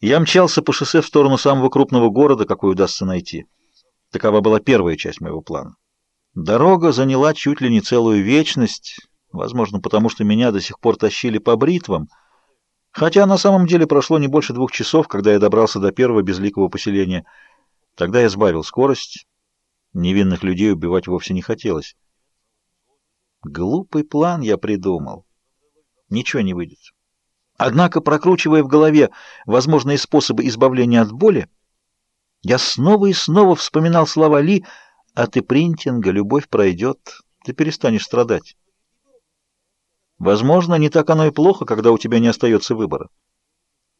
Я мчался по шоссе в сторону самого крупного города, какой удастся найти. Такова была первая часть моего плана. Дорога заняла чуть ли не целую вечность, возможно, потому что меня до сих пор тащили по бритвам, хотя на самом деле прошло не больше двух часов, когда я добрался до первого безликого поселения. Тогда я сбавил скорость. Невинных людей убивать вовсе не хотелось. Глупый план я придумал. Ничего не выйдет. Однако, прокручивая в голове возможные способы избавления от боли, я снова и снова вспоминал слова Ли «От принтинга любовь пройдет, ты перестанешь страдать». Возможно, не так оно и плохо, когда у тебя не остается выбора.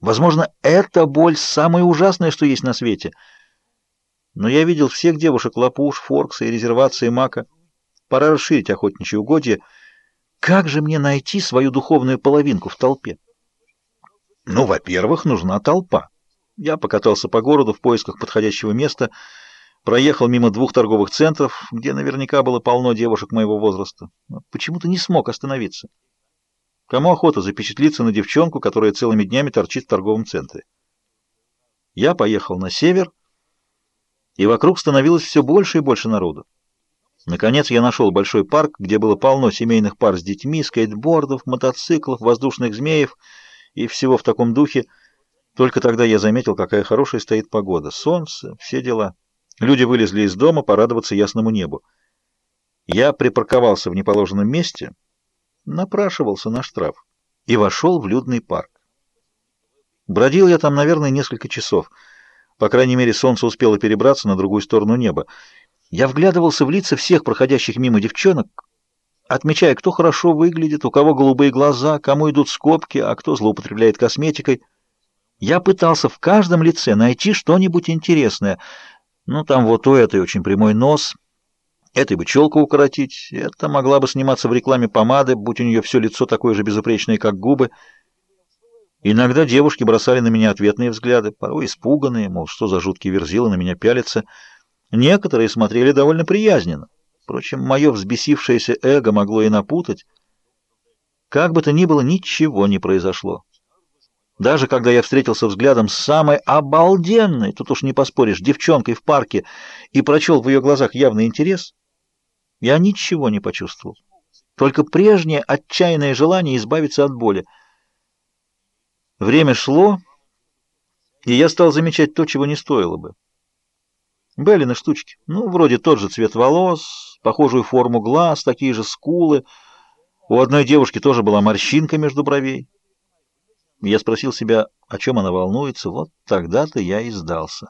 Возможно, эта боль самая ужасная, что есть на свете. Но я видел всех девушек Лапуш, Форкса и резервации Мака. Пора расширить охотничьи угодья. Как же мне найти свою духовную половинку в толпе? Ну, во-первых, нужна толпа. Я покатался по городу в поисках подходящего места, проехал мимо двух торговых центров, где наверняка было полно девушек моего возраста. Почему-то не смог остановиться. Кому охота запечатлиться на девчонку, которая целыми днями торчит в торговом центре? Я поехал на север, и вокруг становилось все больше и больше народу. Наконец я нашел большой парк, где было полно семейных пар с детьми, скейтбордов, мотоциклов, воздушных змеев и всего в таком духе. Только тогда я заметил, какая хорошая стоит погода. Солнце, все дела. Люди вылезли из дома порадоваться ясному небу. Я припарковался в неположенном месте, напрашивался на штраф и вошел в людный парк. Бродил я там, наверное, несколько часов. По крайней мере, солнце успело перебраться на другую сторону неба. Я вглядывался в лица всех проходящих мимо девчонок, отмечая, кто хорошо выглядит, у кого голубые глаза, кому идут скобки, а кто злоупотребляет косметикой. Я пытался в каждом лице найти что-нибудь интересное. Ну, там вот у этой очень прямой нос, этой бы челку укоротить, это могла бы сниматься в рекламе помады, будь у нее все лицо такое же безупречное, как губы. Иногда девушки бросали на меня ответные взгляды, порой испуганные, мол, что за жуткий верзила на меня пялится. Некоторые смотрели довольно приязненно. Впрочем, мое взбесившееся эго могло и напутать. Как бы то ни было, ничего не произошло. Даже когда я встретился взглядом с самой обалденной, тут уж не поспоришь, девчонкой в парке и прочел в ее глазах явный интерес, я ничего не почувствовал. Только прежнее отчаянное желание избавиться от боли. Время шло, и я стал замечать то, чего не стоило бы. Беллины штучки. Ну, вроде тот же цвет волос, похожую форму глаз, такие же скулы. У одной девушки тоже была морщинка между бровей. Я спросил себя, о чем она волнуется. Вот тогда-то я и сдался.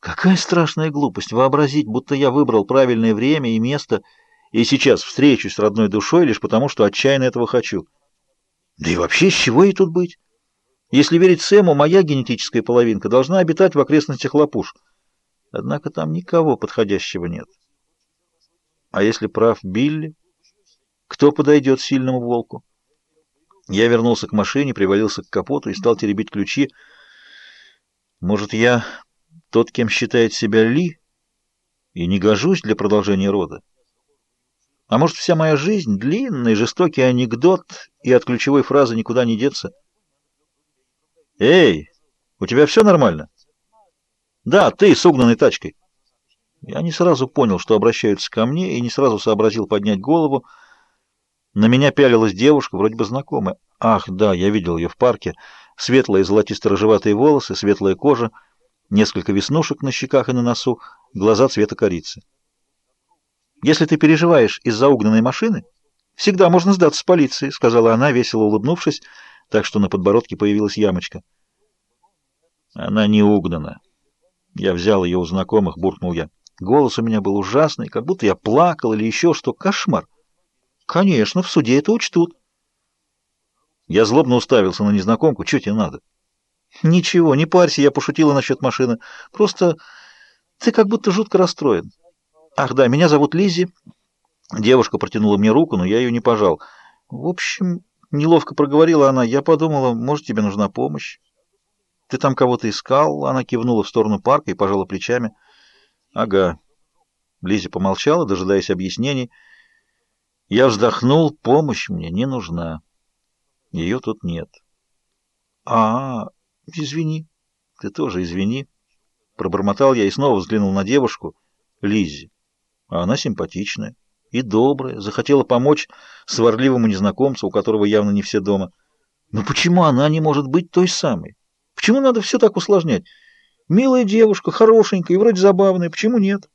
Какая страшная глупость вообразить, будто я выбрал правильное время и место, и сейчас встречусь с родной душой лишь потому, что отчаянно этого хочу. Да и вообще, с чего ей тут быть? Если верить Сэму, моя генетическая половинка должна обитать в окрестностях Лапуш. Однако там никого подходящего нет. А если прав Билли, кто подойдет сильному волку? Я вернулся к машине, привалился к капоту и стал теребить ключи. Может, я тот, кем считает себя Ли, и не гожусь для продолжения рода? А может, вся моя жизнь — длинный, жестокий анекдот, и от ключевой фразы никуда не деться? «Эй, у тебя все нормально?» «Да, ты с угнанной тачкой». Я не сразу понял, что обращаются ко мне, и не сразу сообразил поднять голову. На меня пялилась девушка, вроде бы знакомая. Ах, да, я видел ее в парке. Светлые золотисто-рыжеватые волосы, светлая кожа, несколько веснушек на щеках и на носу, глаза цвета корицы. «Если ты переживаешь из-за угнанной машины, всегда можно сдаться с полицией», — сказала она, весело улыбнувшись, так что на подбородке появилась ямочка. «Она не угнана». Я взял ее у знакомых, буркнул я. Голос у меня был ужасный, как будто я плакал или еще что. Кошмар. Конечно, в суде это учтут. Я злобно уставился на незнакомку. Что тебе надо? Ничего, не парься, я пошутила насчет машины. Просто ты как будто жутко расстроен. Ах да, меня зовут Лизи. Девушка протянула мне руку, но я ее не пожал. В общем, неловко проговорила она. Я подумала, может, тебе нужна помощь. «Ты там кого-то искал?» Она кивнула в сторону парка и пожала плечами. «Ага». Лиза помолчала, дожидаясь объяснений. Я вздохнул. «Помощь мне не нужна. Ее тут нет». «А, Извини. Ты тоже извини. Пробормотал я и снова взглянул на девушку, Лиззи. А она симпатичная и добрая, захотела помочь сварливому незнакомцу, у которого явно не все дома. Но почему она не может быть той самой? Почему надо все так усложнять? Милая девушка, хорошенькая и вроде забавная, почему нет?